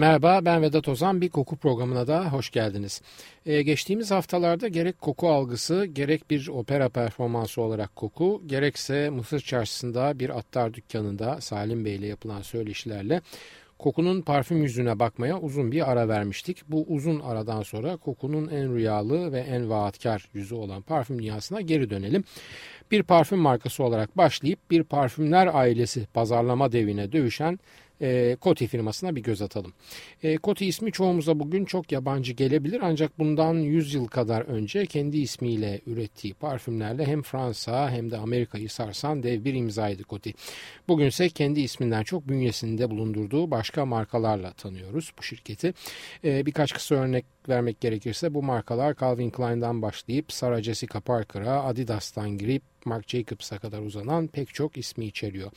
Merhaba ben Vedat Ozan bir koku programına da hoş geldiniz. Ee, geçtiğimiz haftalarda gerek koku algısı gerek bir opera performansı olarak koku gerekse Mısır çarşısında bir attar dükkanında Salim Bey ile yapılan söyleşilerle kokunun parfüm yüzüne bakmaya uzun bir ara vermiştik. Bu uzun aradan sonra kokunun en rüyalı ve en vaatkar yüzü olan parfüm dünyasına geri dönelim. Bir parfüm markası olarak başlayıp bir parfümler ailesi pazarlama devine dövüşen e, Coty firmasına bir göz atalım. E, Coty ismi çoğumuza bugün çok yabancı gelebilir ancak bundan 100 yıl kadar önce kendi ismiyle ürettiği parfümlerle hem Fransa hem de Amerika'yı sarsan dev bir imzaydı Coty. Bugünse kendi isminden çok bünyesinde bulundurduğu başka markalarla tanıyoruz bu şirketi. E, birkaç kısa örnek vermek gerekirse bu markalar Calvin Klein'dan başlayıp Sarah Jessica Parker'a, Adidas'tan girip Marc Jacobs'a kadar uzanan pek çok ismi içeriyor.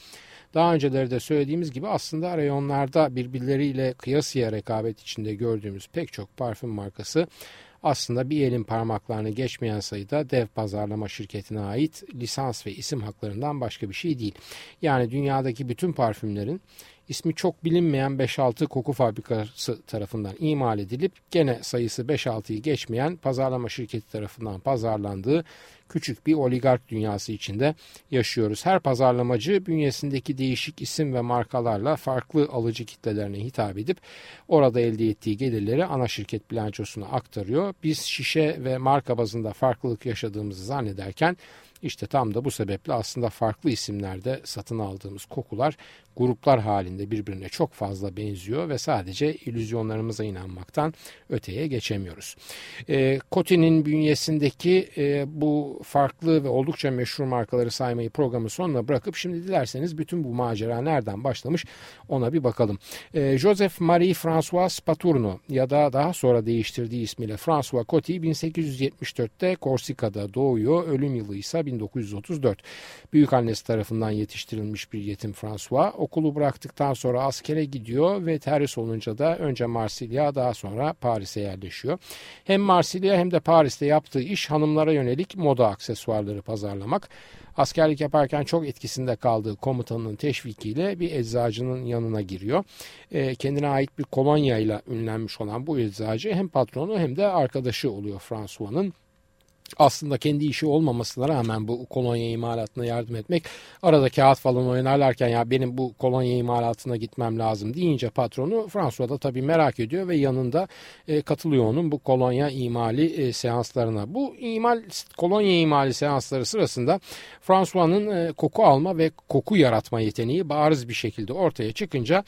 Daha önceleri de söylediğimiz gibi aslında reyonlarda birbirleriyle kıyasıya rekabet içinde gördüğümüz pek çok parfüm markası aslında bir elin parmaklarını geçmeyen sayıda dev pazarlama şirketine ait lisans ve isim haklarından başka bir şey değil. Yani dünyadaki bütün parfümlerin ismi çok bilinmeyen 5-6 koku fabrikası tarafından imal edilip gene sayısı 5-6'yı geçmeyen pazarlama şirketi tarafından pazarlandığı küçük bir oligark dünyası içinde yaşıyoruz. Her pazarlamacı bünyesindeki değişik isim ve markalarla farklı alıcı kitlelerine hitap edip orada elde ettiği gelirleri ana şirket bilançosuna aktarıyor. Biz şişe ve marka bazında farklılık yaşadığımızı zannederken işte tam da bu sebeple aslında farklı isimlerde satın aldığımız kokular gruplar halinde birbirine çok fazla benziyor ve sadece illüzyonlarımıza inanmaktan öteye geçemiyoruz. E, Coty'nin bünyesindeki e, bu farklı ve oldukça meşhur markaları saymayı programın sonuna bırakıp şimdi dilerseniz bütün bu macera nereden başlamış ona bir bakalım. E, Joseph Marie François Paturno ya da daha sonra değiştirdiği ismiyle François Coty 1874'te Korsika'da doğuyor. Ölüm yılı ise 1934. Büyük annesi tarafından yetiştirilmiş bir yetim François okulu bıraktıktan sonra askere gidiyor ve terhis olunca da önce Marsilya daha sonra Paris'e yerleşiyor. Hem Marsilya hem de Paris'te yaptığı iş hanımlara yönelik moda aksesuarları pazarlamak. Askerlik yaparken çok etkisinde kaldığı komutanının teşvikiyle bir eczacının yanına giriyor. E, kendine ait bir kolonya ile ünlenmiş olan bu eczacı hem patronu hem de arkadaşı oluyor François'nın aslında kendi işi olmamasına rağmen bu kolonya imalatına yardım etmek arada kağıt falan oynarlarken ya benim bu kolonya imalatına gitmem lazım deyince patronu François da tabii merak ediyor ve yanında e, katılıyor onun bu kolonya imali e, seanslarına. Bu imal kolonya imali seansları sırasında François'nın e, koku alma ve koku yaratma yeteneği bariz bir şekilde ortaya çıkınca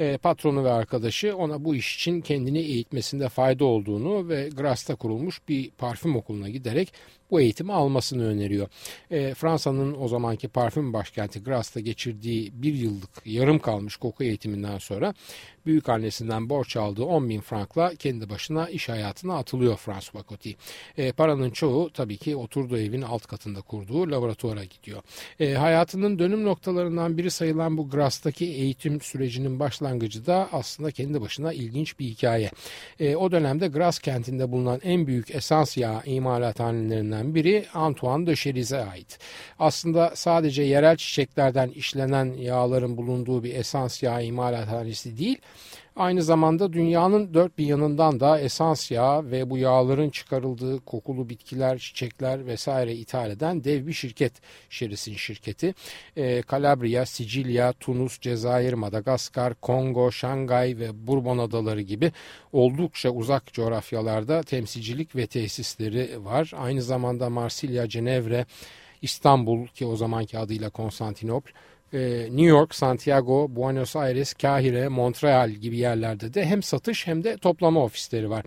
e, patronu ve arkadaşı ona bu iş için kendini eğitmesinde fayda olduğunu ve Gras'ta kurulmuş bir parfüm okuluna giderek like bu eğitimi almasını öneriyor. E, Fransa'nın o zamanki parfüm başkenti Gras'ta geçirdiği bir yıllık yarım kalmış koku eğitiminden sonra büyük annesinden borç aldığı 10 bin frankla kendi başına iş hayatına atılıyor François Coty. E, paranın çoğu tabii ki oturduğu evin alt katında kurduğu laboratuvara gidiyor. E, hayatının dönüm noktalarından biri sayılan bu Gras'taki eğitim sürecinin başlangıcı da aslında kendi başına ilginç bir hikaye. E, o dönemde Gras kentinde bulunan en büyük esans yağı imalathanelerinden biri Antoine de Cheriz'e ait. Aslında sadece yerel çiçeklerden işlenen yağların bulunduğu bir esans yağı imalathanesi değil, Aynı zamanda dünyanın dört bir yanından da esans yağı ve bu yağların çıkarıldığı kokulu bitkiler, çiçekler vesaire ithal eden dev bir şirket Şeris'in şirketi. E, Kalabria, Sicilya, Tunus, Cezayir, Madagaskar, Kongo, Şangay ve Bourbon adaları gibi oldukça uzak coğrafyalarda temsilcilik ve tesisleri var. Aynı zamanda Marsilya, Cenevre, İstanbul ki o zamanki adıyla Konstantinopl e, New York, Santiago, Buenos Aires, Kahire, Montreal gibi yerlerde de hem satış hem de toplama ofisleri var.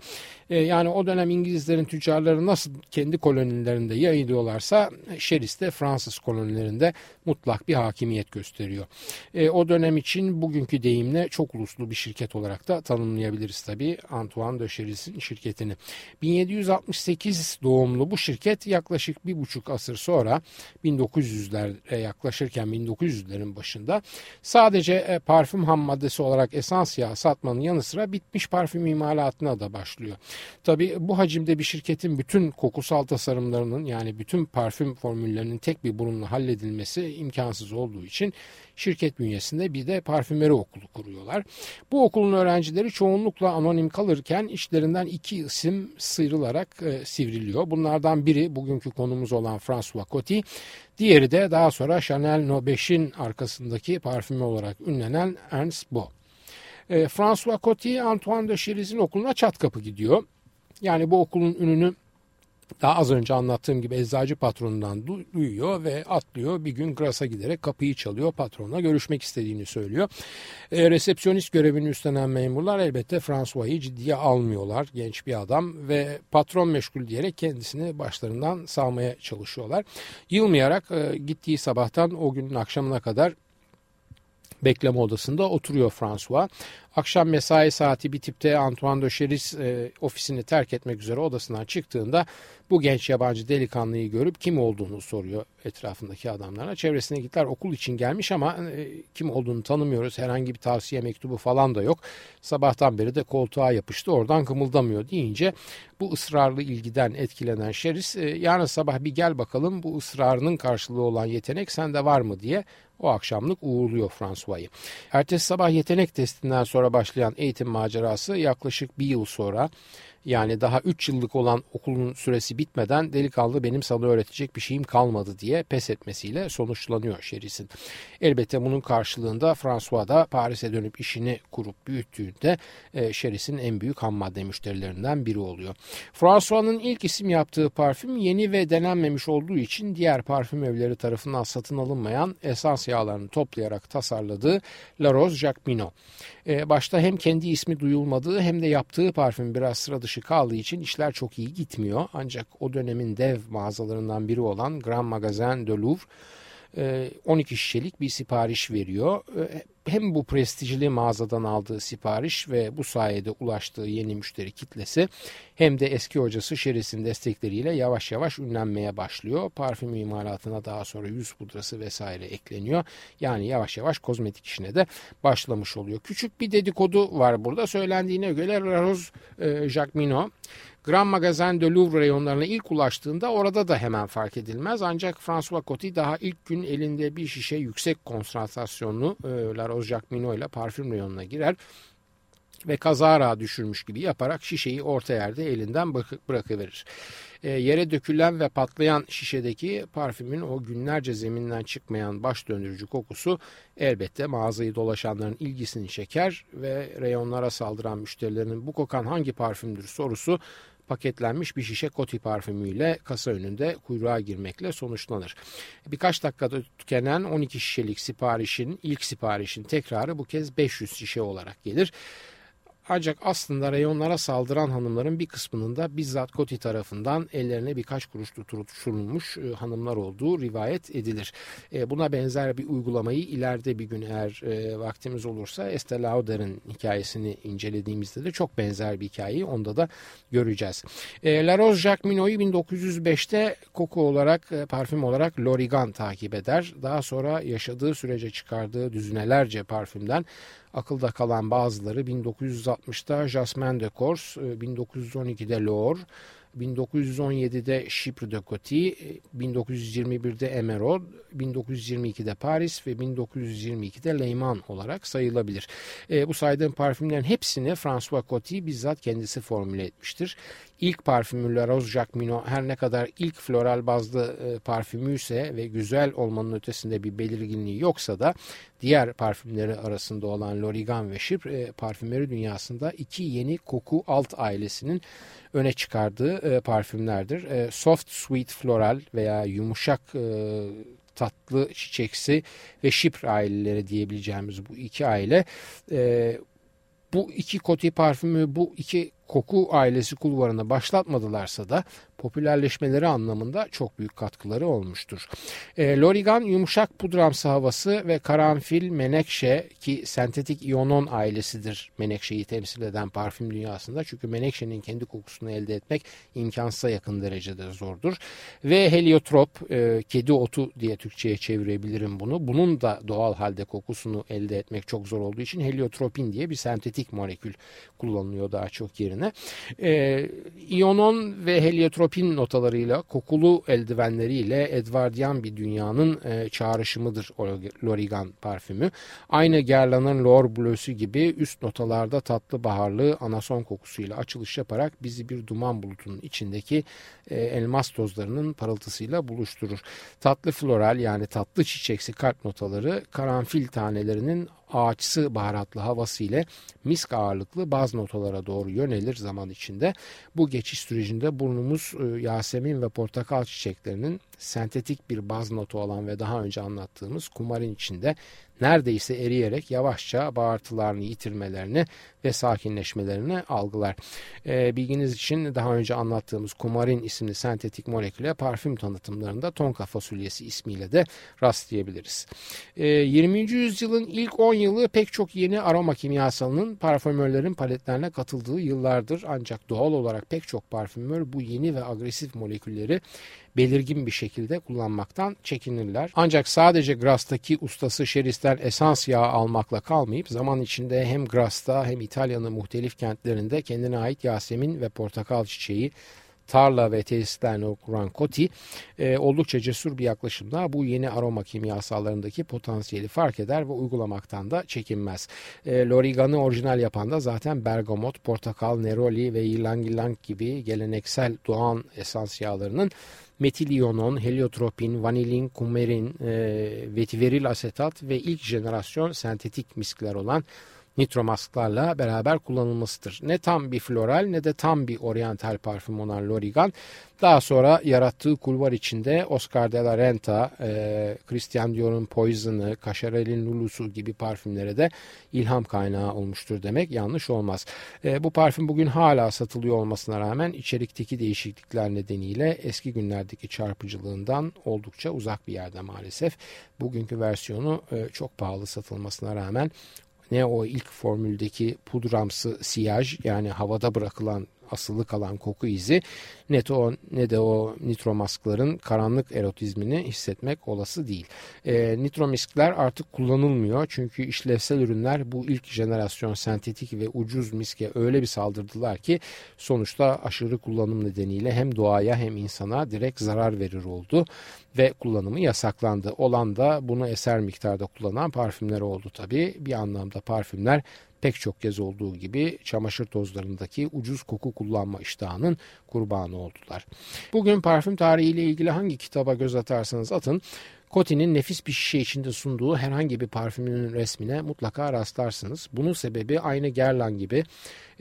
E, yani o dönem İngilizlerin tüccarları nasıl kendi kolonilerinde yayılıyorlarsa Şeris de Fransız kolonilerinde mutlak bir hakimiyet gösteriyor. E, o dönem için bugünkü deyimle çok uluslu bir şirket olarak da tanımlayabiliriz tabii Antoine de Şeris'in şirketini. 1768 doğumlu bu şirket yaklaşık bir buçuk asır sonra 1900'lere yaklaşırken 1900'lerin başında sadece e, parfüm ham maddesi olarak esans yağı satmanın yanı sıra bitmiş parfüm imalatına da başlıyor. Tabi bu hacimde bir şirketin bütün kokusal tasarımlarının yani bütün parfüm formüllerinin tek bir burunla halledilmesi imkansız olduğu için şirket bünyesinde bir de parfümeri okulu kuruyorlar. Bu okulun öğrencileri çoğunlukla anonim kalırken işlerinden iki isim sıyrılarak e, sivriliyor. Bunlardan biri bugünkü konumuz olan François Coty, diğeri de daha sonra Chanel No 5'in arkasındaki parfümü olarak ünlenen Ernst Bo. E, François Coty Antoine de Cheriz'in okuluna çat kapı gidiyor. Yani bu okulun ününü daha az önce anlattığım gibi eczacı patronundan duyuyor ve atlıyor. Bir gün Gras'a giderek kapıyı çalıyor. Patronla görüşmek istediğini söylüyor. E, resepsiyonist görevini üstlenen memurlar elbette François'ı ciddiye almıyorlar. Genç bir adam ve patron meşgul diyerek kendisini başlarından salmaya çalışıyorlar. Yılmayarak e, gittiği sabahtan o günün akşamına kadar bekleme odasında oturuyor François. Akşam mesai saati bitip de Antoine de Cheris e, ofisini terk etmek üzere odasından çıktığında bu genç yabancı delikanlıyı görüp kim olduğunu soruyor etrafındaki adamlara. Çevresine gittiler okul için gelmiş ama e, kim olduğunu tanımıyoruz. Herhangi bir tavsiye mektubu falan da yok. Sabahtan beri de koltuğa yapıştı oradan kımıldamıyor deyince bu ısrarlı ilgiden etkilenen Şeris e, yarın sabah bir gel bakalım bu ısrarının karşılığı olan yetenek sende var mı diye o akşamlık uğurluyor François'yı. Ertesi sabah yetenek testinden sonra başlayan eğitim macerası yaklaşık bir yıl sonra yani daha 3 yıllık olan okulun süresi bitmeden delikanlı benim sana öğretecek bir şeyim kalmadı diye pes etmesiyle sonuçlanıyor Şeris'in. Elbette bunun karşılığında François da Paris'e dönüp işini kurup büyüttüğünde e, Şeris'in en büyük ham madde müşterilerinden biri oluyor. François'ın ilk isim yaptığı parfüm yeni ve denenmemiş olduğu için diğer parfüm evleri tarafından satın alınmayan esans yağlarını toplayarak tasarladığı La Rose Jacqueminot. E, başta hem kendi ismi duyulmadığı hem de yaptığı parfüm biraz sıra dışı dışı kaldığı için işler çok iyi gitmiyor. Ancak o dönemin dev mağazalarından biri olan Grand Magasin de Louvre 12 e, şişelik bir sipariş veriyor. Hem bu prestijli mağazadan aldığı sipariş ve bu sayede ulaştığı yeni müşteri kitlesi hem de eski hocası Şeris'in destekleriyle yavaş yavaş ünlenmeye başlıyor. Parfüm imalatına daha sonra yüz pudrası vesaire ekleniyor. Yani yavaş yavaş kozmetik işine de başlamış oluyor. Küçük bir dedikodu var burada. Söylendiğine göre Rose e, Jacqueminot Grand Magazin de Louvre reyonlarına ilk ulaştığında orada da hemen fark edilmez. Ancak François Coty daha ilk gün elinde bir şişe yüksek konsantrasyonlu e, Rose Jacqueminot ile parfüm reyonuna girer ve kazara düşürmüş gibi yaparak şişeyi orta yerde elinden bırakıverir. E, yere dökülen ve patlayan şişedeki parfümün o günlerce zeminden çıkmayan baş döndürücü kokusu elbette mağazayı dolaşanların ilgisini çeker ve reyonlara saldıran müşterilerin bu kokan hangi parfümdür sorusu paketlenmiş bir şişe koti parfümüyle kasa önünde kuyruğa girmekle sonuçlanır. Birkaç dakikada tükenen 12 şişelik siparişin ilk siparişin tekrarı bu kez 500 şişe olarak gelir. Ancak aslında reyonlara saldıran hanımların bir kısmının da bizzat Koti tarafından ellerine birkaç kuruş tutulmuş e, hanımlar olduğu rivayet edilir. E, buna benzer bir uygulamayı ileride bir gün eğer e, vaktimiz olursa Estee Lauder'ın hikayesini incelediğimizde de çok benzer bir hikayeyi onda da göreceğiz. La Rose Jacqueminot'u 1905'te koku olarak, parfüm olarak Lorigan takip eder. Daha sonra yaşadığı sürece çıkardığı düzinelerce parfümden Akılda kalan bazıları 1960'da Jasmin de Corse, 1912'de Loire, 1917'de Chypre de Coty, 1921'de Emeraude, 1922'de Paris ve 1922'de Leyman olarak sayılabilir. E, bu saydığım parfümlerin hepsini François Coty bizzat kendisi formüle etmiştir. İlk parfümü La Rose Jacqueminot her ne kadar ilk floral bazlı e, parfümüyse ve güzel olmanın ötesinde bir belirginliği yoksa da diğer parfümleri arasında olan Lorigan ve Chypre e, parfümeri dünyasında iki yeni koku alt ailesinin öne çıkardığı e, parfümlerdir. E, soft Sweet Floral veya yumuşak tatlı çiçeksi ve şipr aileleri diyebileceğimiz bu iki aile e, bu iki koti parfümü bu iki koku ailesi kulvarına başlatmadılarsa da popülerleşmeleri anlamında çok büyük katkıları olmuştur. E, Lorigan yumuşak pudramsı havası ve karanfil menekşe ki sentetik iyonon ailesidir menekşeyi temsil eden parfüm dünyasında. Çünkü menekşenin kendi kokusunu elde etmek imkansıza yakın derecede zordur. Ve heliotrop e, kedi otu diye Türkçe'ye çevirebilirim bunu. Bunun da doğal halde kokusunu elde etmek çok zor olduğu için heliotropin diye bir sentetik molekül kullanılıyor daha çok yerine. E, iyonon ve heliotropin tropin notalarıyla, kokulu eldivenleriyle Edwardian bir dünyanın e, çağrışımıdır Lorigan parfümü. Aynı Guerlain'ın Lor Bleu'sü gibi üst notalarda tatlı baharlı anason kokusuyla açılış yaparak bizi bir duman bulutunun içindeki e, elmas tozlarının parıltısıyla buluşturur. Tatlı floral yani tatlı çiçeksi kalp notaları karanfil tanelerinin ağaçsı baharatlı havası ile misk ağırlıklı baz notalara doğru yönelir zaman içinde. Bu geçiş sürecinde burnumuz e, Yasemin ve portakal çiçeklerinin sentetik bir baz notu olan ve daha önce anlattığımız kumarin içinde neredeyse eriyerek yavaşça bağırtılarını yitirmelerini ve sakinleşmelerini algılar. E, bilginiz için daha önce anlattığımız kumarin isimli sentetik moleküle parfüm tanıtımlarında tonka fasulyesi ismiyle de rastlayabiliriz. E, 20. yüzyılın ilk 10 yılı pek çok yeni aroma kimyasalının parfümörlerin paletlerine katıldığı yıllardır ancak doğal olarak pek çok parfümör bu yeni ve agresif molekülleri belirgin bir şekilde kullanmaktan çekinirler. Ancak sadece Gras'taki ustası Şeris'ten esans yağı almakla kalmayıp zaman içinde hem Gras'ta hem İtalya'nın muhtelif kentlerinde kendine ait Yasemin ve portakal çiçeği tarla ve tesislerine kuran Coty e, oldukça cesur bir yaklaşımda bu yeni aroma kimyasallarındaki potansiyeli fark eder ve uygulamaktan da çekinmez. E, Lorigan'ı orijinal yapan da zaten bergamot, portakal, neroli ve ylang ylang gibi geleneksel doğan esans yağlarının metiliyonon, heliotropin, vanilin, kumerin, e, vetiveril asetat ve ilk jenerasyon sentetik miskler olan nitromasklarla beraber kullanılmasıdır. Ne tam bir floral ne de tam bir oryantal parfüm olan Lorigan daha sonra yarattığı kulvar içinde Oscar de la Renta, e, Christian Dior'un Poison'ı, Cacharel'in Lulu'su gibi parfümlere de ilham kaynağı olmuştur demek yanlış olmaz. E, bu parfüm bugün hala satılıyor olmasına rağmen içerikteki değişiklikler nedeniyle eski günlerdeki çarpıcılığından oldukça uzak bir yerde maalesef. Bugünkü versiyonu e, çok pahalı satılmasına rağmen ne o ilk formüldeki pudramsı siyaj yani havada bırakılan asılı kalan koku izi ne o, ne de o nitromaskların karanlık erotizmini hissetmek olası değil. E, nitromiskler artık kullanılmıyor çünkü işlevsel ürünler bu ilk jenerasyon sentetik ve ucuz miske öyle bir saldırdılar ki sonuçta aşırı kullanım nedeniyle hem doğaya hem insana direkt zarar verir oldu ve kullanımı yasaklandı. Olan da bunu eser miktarda kullanan parfümler oldu tabii. Bir anlamda parfümler pek çok kez olduğu gibi çamaşır tozlarındaki ucuz koku kullanma iştahının kurbanı oldular. Bugün parfüm tarihiyle ilgili hangi kitaba göz atarsanız atın Coty'nin nefis bir şişe içinde sunduğu herhangi bir parfümünün resmine mutlaka rastlarsınız. Bunun sebebi aynı Guerlain gibi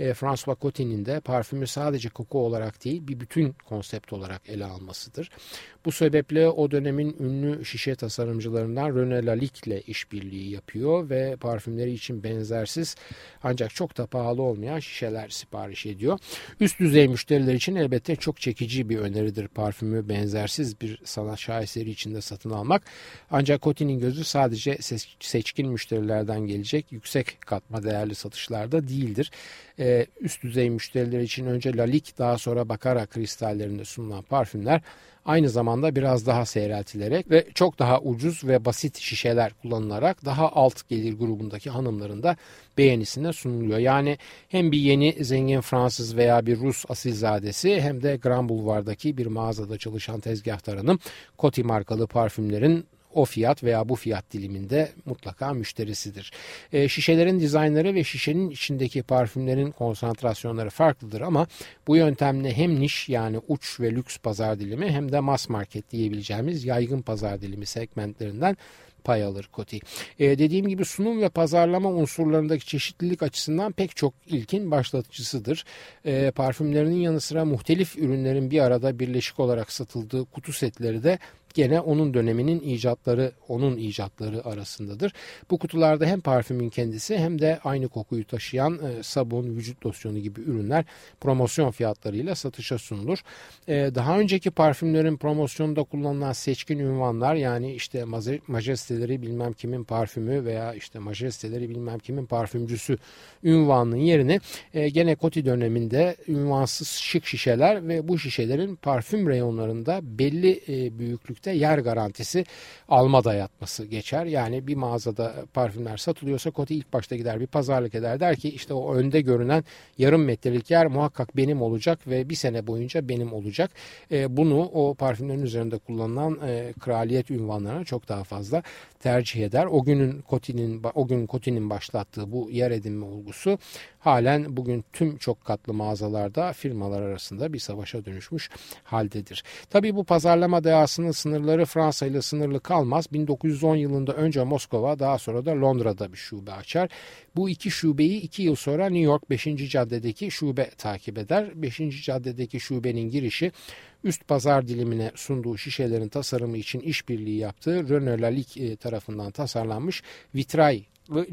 e, François Coty'nin de parfümü sadece koku olarak değil bir bütün konsept olarak ele almasıdır. Bu sebeple o dönemin ünlü şişe tasarımcılarından René Lalique ile işbirliği yapıyor ve parfümleri için benzersiz ancak çok da pahalı olmayan şişeler sipariş ediyor. Üst düzey müşteriler için elbette çok çekici bir öneridir parfümü benzersiz bir sanat şaheseri içinde satın almak. Ancak Coty'nin gözü sadece seçkin müşterilerden gelecek yüksek katma değerli satışlarda değildir. Ee, üst düzey müşteriler için önce Lalique daha sonra Baccarat kristallerinde sunulan parfümler aynı zamanda biraz daha seyreltilerek ve çok daha ucuz ve basit şişeler kullanılarak daha alt gelir grubundaki hanımların da beğenisine sunuluyor. Yani hem bir yeni zengin Fransız veya bir Rus asilzadesi hem de Grand Boulevard'daki bir mağazada çalışan tezgahtar hanım Coty markalı parfümlerin o fiyat veya bu fiyat diliminde mutlaka müşterisidir. E, şişelerin dizaynları ve şişenin içindeki parfümlerin konsantrasyonları farklıdır ama bu yöntemle hem niş yani uç ve lüks pazar dilimi hem de mass market diyebileceğimiz yaygın pazar dilimi segmentlerinden pay alır Koti. Ee, dediğim gibi sunum ve pazarlama unsurlarındaki çeşitlilik açısından pek çok ilkin başlatıcısıdır. Ee, parfümlerinin yanı sıra muhtelif ürünlerin bir arada birleşik olarak satıldığı kutu setleri de gene onun döneminin icatları, onun icatları arasındadır. Bu kutularda hem parfümün kendisi hem de aynı kokuyu taşıyan e, sabun, vücut losyonu gibi ürünler promosyon fiyatlarıyla satışa sunulur. E, daha önceki parfümlerin promosyonunda kullanılan seçkin ünvanlar yani işte majesteleri bilmem kimin parfümü veya işte majesteleri bilmem kimin parfümcüsü ünvanının yerine e, gene Coty döneminde ünvansız şık şişeler ve bu şişelerin parfüm reyonlarında belli e, büyüklükte yer garantisi alma dayatması geçer. Yani bir mağazada parfümler satılıyorsa Coty ilk başta gider bir pazarlık eder der ki işte o önde görünen yarım metrelik yer muhakkak benim olacak ve bir sene boyunca benim olacak. E, bunu o parfümlerin üzerinde kullanılan e, kraliyet ünvanlarına çok daha fazla tercih eder. O günün Coty'nin o gün Coty'nin başlattığı bu yer edinme olgusu halen bugün tüm çok katlı mağazalarda firmalar arasında bir savaşa dönüşmüş haldedir. Tabii bu pazarlama dehasının sınırları Fransa ile sınırlı kalmaz. 1910 yılında önce Moskova daha sonra da Londra'da bir şube açar. Bu iki şubeyi iki yıl sonra New York 5. caddedeki şube takip eder. 5. caddedeki şubenin girişi üst pazar dilimine sunduğu şişelerin tasarımı için işbirliği yaptığı Renault Lalique tarafından tasarlanmış vitray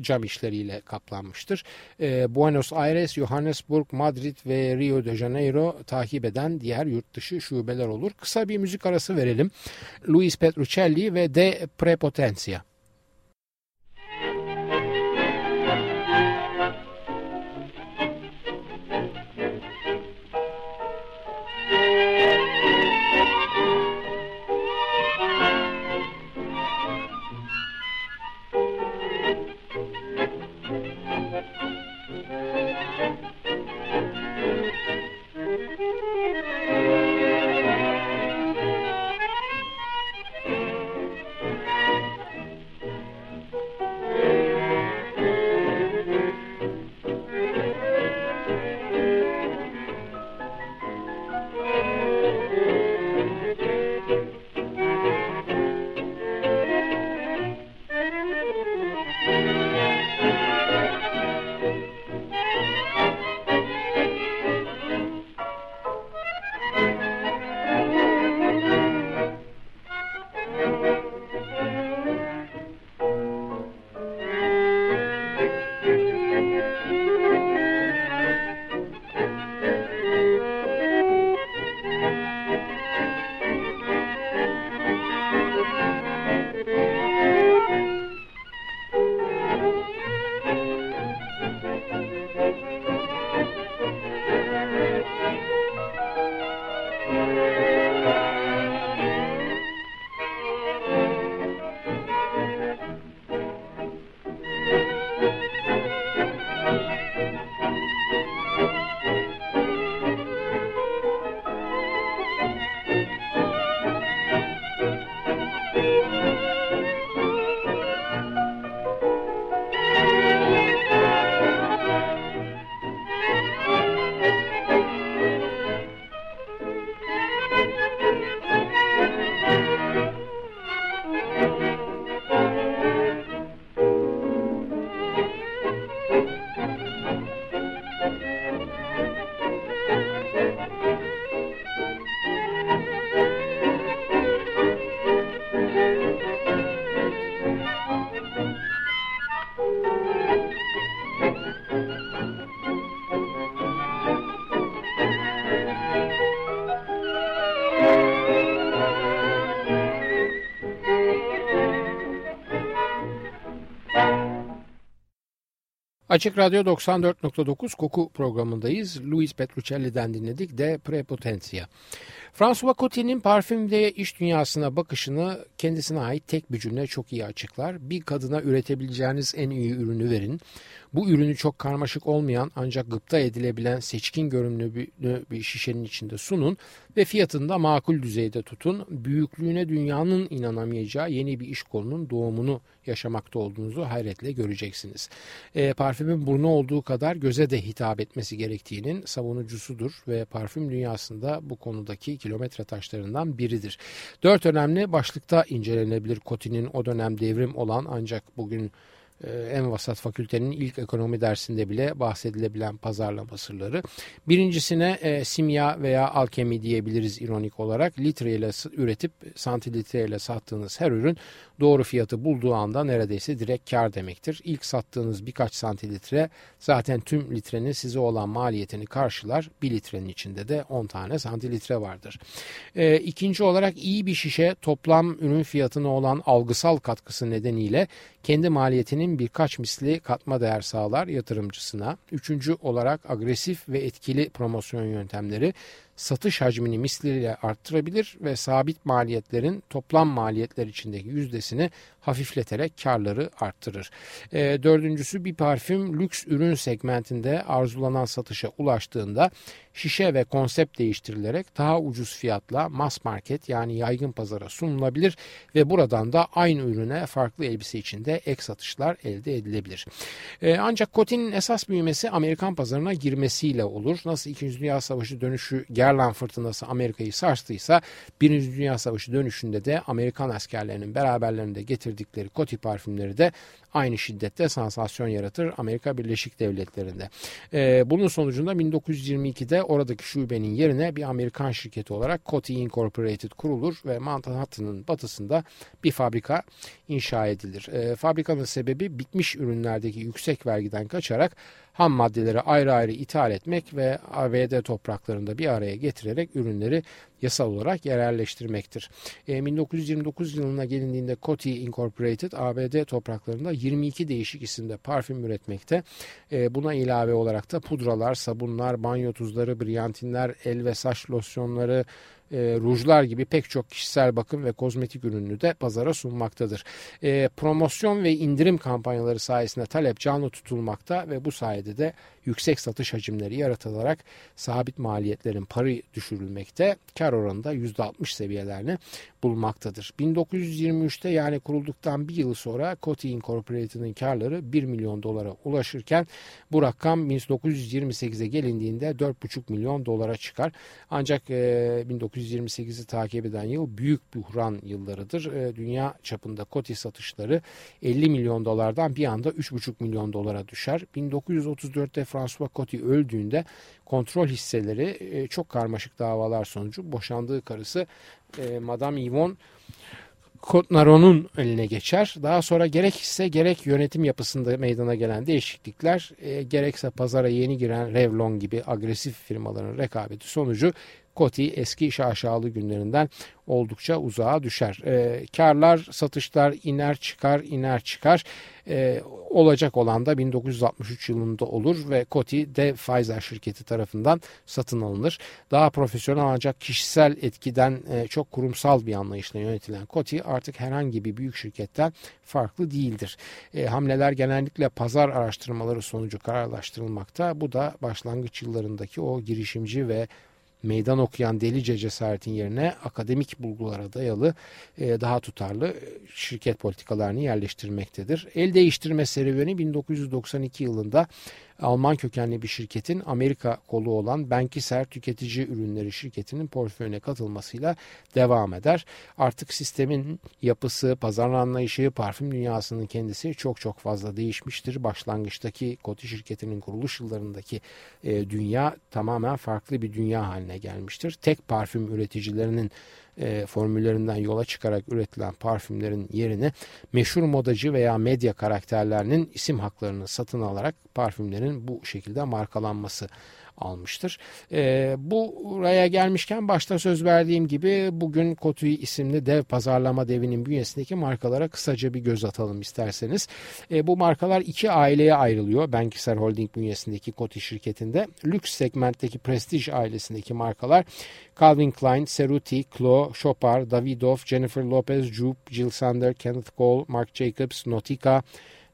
cam işleriyle kaplanmıştır. E, Buenos Aires, Johannesburg, Madrid ve Rio de Janeiro takip eden diğer yurt dışı şubeler olur. Kısa bir müzik arası verelim. Luis Petruccelli ve De Prepotencia. Açık Radyo 94.9 Koku programındayız. Louis Petruccelli'den dinledik de Prepotencia. François Coty'nin parfüm ve iş dünyasına bakışını kendisine ait tek bir cümle çok iyi açıklar. Bir kadına üretebileceğiniz en iyi ürünü verin. Bu ürünü çok karmaşık olmayan ancak gıpta edilebilen seçkin görünümlü bir şişenin içinde sunun ve fiyatını da makul düzeyde tutun. Büyüklüğüne dünyanın inanamayacağı yeni bir iş kolunun doğumunu yaşamakta olduğunuzu hayretle göreceksiniz. E, parfümün burnu olduğu kadar göze de hitap etmesi gerektiğinin savunucusudur ve parfüm dünyasında bu konudaki kilometre taşlarından biridir. Dört önemli başlıkta incelenebilir Coty'nin o dönem devrim olan ancak bugün en vasat fakültenin ilk ekonomi dersinde bile bahsedilebilen pazarlama sırları. Birincisine e, simya veya alkemi diyebiliriz ironik olarak. Litreyle üretip santilitreyle sattığınız her ürün doğru fiyatı bulduğu anda neredeyse direkt kar demektir. İlk sattığınız birkaç santilitre zaten tüm litrenin size olan maliyetini karşılar. Bir litrenin içinde de 10 tane santilitre vardır. E, ikinci olarak iyi bir şişe toplam ürün fiyatına olan algısal katkısı nedeniyle kendi maliyetinin birkaç misli katma değer sağlar yatırımcısına. Üçüncü olarak agresif ve etkili promosyon yöntemleri satış hacmini misliyle arttırabilir ve sabit maliyetlerin toplam maliyetler içindeki yüzdesini hafifleterek karları arttırır. E, dördüncüsü bir parfüm lüks ürün segmentinde arzulanan satışa ulaştığında şişe ve konsept değiştirilerek daha ucuz fiyatla mass market yani yaygın pazara sunulabilir ve buradan da aynı ürüne farklı elbise içinde ek satışlar elde edilebilir. E, ancak Coty'nin esas büyümesi Amerikan pazarına girmesiyle olur. Nasıl 2. Dünya Savaşı dönüşü Gerlan fırtınası Amerika'yı sarstıysa 1. Dünya Savaşı dönüşünde de Amerikan askerlerinin beraberlerinde getirdikleri Coty parfümleri de aynı şiddette sansasyon yaratır Amerika Birleşik Devletleri'nde. E, bunun sonucunda 1922'de oradaki şubenin yerine bir Amerikan şirketi olarak Coty Incorporated kurulur ve Manhattan'ın batısında bir fabrika inşa edilir. E, fabrikanın sebebi bitmiş ürünlerdeki yüksek vergiden kaçarak ham maddeleri ayrı ayrı ithal etmek ve ABD topraklarında bir araya getirerek ürünleri yasal olarak yerelleştirmektir. E, 1929 yılına gelindiğinde Coty Incorporated ABD topraklarında 22 değişik isimde parfüm üretmekte. E, buna ilave olarak da pudralar, sabunlar, banyo tuzları, briyantinler, el ve saç losyonları, e, rujlar gibi pek çok kişisel bakım ve kozmetik ürününü de pazara sunmaktadır. E, promosyon ve indirim kampanyaları sayesinde talep canlı tutulmakta ve bu sayede de yüksek satış hacimleri yaratılarak sabit maliyetlerin parı düşürülmekte, kar oranı da %60 seviyelerini bulmaktadır. 1923'te yani kurulduktan bir yıl sonra Coty Incorporated'ın karları 1 milyon dolara ulaşırken bu rakam 1928'e gelindiğinde 4,5 milyon dolara çıkar. Ancak e, 1928'i takip eden yıl büyük buhran yıllarıdır. E, dünya çapında Coty satışları 50 milyon dolardan bir anda 3,5 milyon dolara düşer. 1934'te François Coty öldüğünde kontrol hisseleri e, çok karmaşık davalar sonucu boşandığı karısı e, Madame Yvonne Kotnaron'un eline geçer. Daha sonra gerek hisse gerek yönetim yapısında meydana gelen değişiklikler e, gerekse pazara yeni giren Revlon gibi agresif firmaların rekabeti sonucu Coty eski şaşalı günlerinden oldukça uzağa düşer. E, karlar, satışlar iner çıkar, iner çıkar. E, olacak olan da 1963 yılında olur ve Coty de Pfizer şirketi tarafından satın alınır. Daha profesyonel ancak kişisel etkiden e, çok kurumsal bir anlayışla yönetilen Coty artık herhangi bir büyük şirketten farklı değildir. E, hamleler genellikle pazar araştırmaları sonucu kararlaştırılmakta. Bu da başlangıç yıllarındaki o girişimci ve meydan okuyan delice cesaretin yerine akademik bulgulara dayalı e, daha tutarlı şirket politikalarını yerleştirmektedir. El değiştirme serüveni 1992 yılında Alman kökenli bir şirketin Amerika kolu olan Benkiser Tüketici Ürünleri şirketinin portföyüne katılmasıyla devam eder. Artık sistemin yapısı, pazar anlayışı, parfüm dünyasının kendisi çok çok fazla değişmiştir. Başlangıçtaki Coty şirketinin kuruluş yıllarındaki e, dünya tamamen farklı bir dünya haline gelmiştir. Tek parfüm üreticilerinin e, formüllerinden yola çıkarak üretilen parfümlerin yerine meşhur modacı veya medya karakterlerinin isim haklarını satın alarak parfümlerin bu şekilde markalanması almıştır. E, buraya gelmişken başta söz verdiğim gibi bugün Kotui isimli dev pazarlama devinin bünyesindeki markalara kısaca bir göz atalım isterseniz. E, bu markalar iki aileye ayrılıyor. Benkiser Holding bünyesindeki Koti şirketinde. Lüks segmentteki Prestige ailesindeki markalar Calvin Klein, Cerruti, Chloe, Chopard, Davidoff, Jennifer Lopez, Jupe, Jill Sander, Kenneth Cole, Marc Jacobs, Nautica,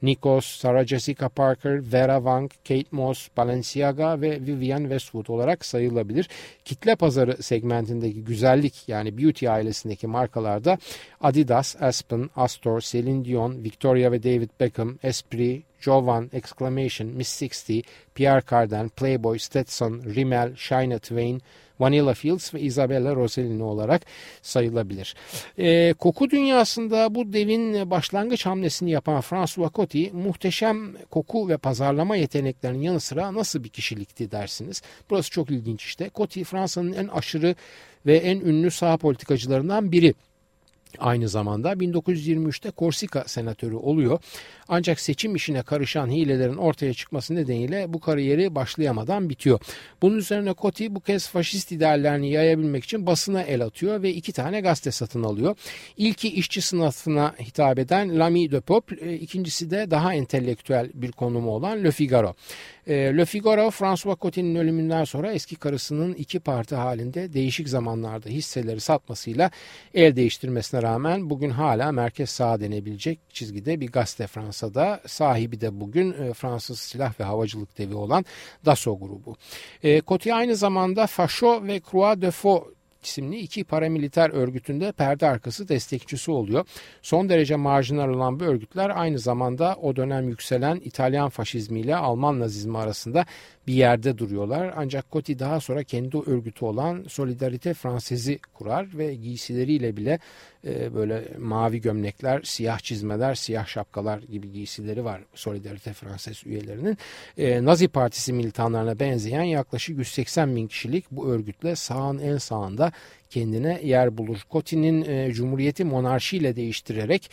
Nikos, Sarah Jessica Parker, Vera Wang, Kate Moss, Balenciaga ve Vivienne Westwood olarak sayılabilir. Kitle pazarı segmentindeki güzellik yani beauty ailesindeki markalarda Adidas, Aspen, Astor, Celine Dion, Victoria ve David Beckham, Esprit, Jovan, Exclamation, Miss 60, Pierre Cardin, Playboy, Stetson, Rimmel, Shina Twain, Vanilla Fields ve Isabella Rossellini olarak sayılabilir. E, koku dünyasında bu devin başlangıç hamlesini yapan François Coty muhteşem koku ve pazarlama yeteneklerinin yanı sıra nasıl bir kişilikti dersiniz. Burası çok ilginç işte. Coty Fransa'nın en aşırı ve en ünlü sağ politikacılarından biri. Aynı zamanda 1923'te Korsika senatörü oluyor. Ancak seçim işine karışan hilelerin ortaya çıkması nedeniyle bu kariyeri başlayamadan bitiyor. Bunun üzerine Coty bu kez faşist ideallerini yayabilmek için basına el atıyor ve iki tane gazete satın alıyor. İlki işçi sınıfına hitap eden L'Ami de Peuple, e, ikincisi de daha entelektüel bir konumu olan Le Figaro. E, Le Figaro, François Coty'nin ölümünden sonra eski karısının iki parti halinde değişik zamanlarda hisseleri satmasıyla el değiştirmesine rağmen bugün hala merkez sağ denebilecek çizgide bir gazete Fransa'da. Sahibi de bugün e, Fransız silah ve havacılık devi olan Dassault grubu. E, Coty aynı zamanda Facho ve Croix de Faux isimli iki paramiliter örgütünde perde arkası destekçisi oluyor. Son derece marjinal olan bu örgütler aynı zamanda o dönem yükselen İtalyan faşizmiyle Alman nazizmi arasında bir yerde duruyorlar. Ancak Coty daha sonra kendi örgütü olan Solidarite Fransız'ı kurar ve giysileriyle bile e, böyle mavi gömlekler, siyah çizmeler, siyah şapkalar gibi giysileri var Solidarite Fransız üyelerinin. E, Nazi Partisi militanlarına benzeyen yaklaşık 180 bin kişilik bu örgütle sağın en sağında kendine yer bulur. Coty'nin e, Cumhuriyeti monarşiyle değiştirerek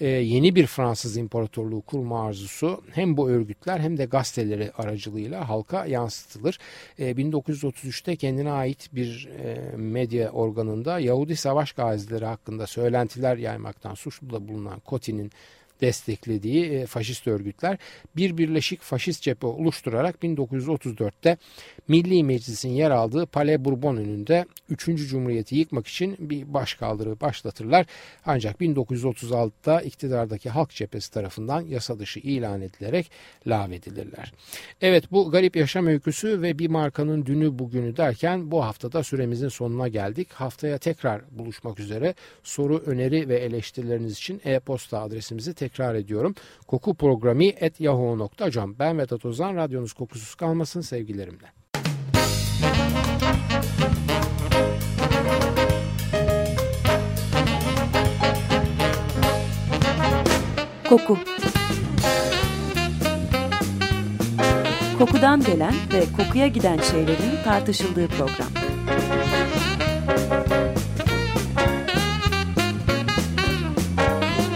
e, yeni bir Fransız imparatorluğu kurma arzusu hem bu örgütler hem de gazeteleri aracılığıyla halka yansıtılır. E, 1933'te kendine ait bir e, medya organında Yahudi savaş gazileri hakkında söylentiler yaymaktan suçlu da bulunan Coty'nin desteklediği e, faşist örgütler bir birleşik faşist cephe oluşturarak 1934'te Milli Meclis'in yer aldığı Palais Bourbon önünde 3. Cumhuriyeti yıkmak için bir başkaldırı başlatırlar. Ancak 1936'da iktidardaki Halk Cephesi tarafından yasa dışı ilan edilerek lağvedilirler. Evet bu garip yaşam öyküsü ve bir markanın dünü bugünü derken bu haftada süremizin sonuna geldik. Haftaya tekrar buluşmak üzere soru, öneri ve eleştirileriniz için e-posta adresimizi tekrar ediyorum. Koku programı et yahoo.com. Ben Vedat Ozan. Radyonuz kokusuz kalmasın sevgilerimle. Koku Kokudan gelen ve kokuya giden şeylerin tartışıldığı program.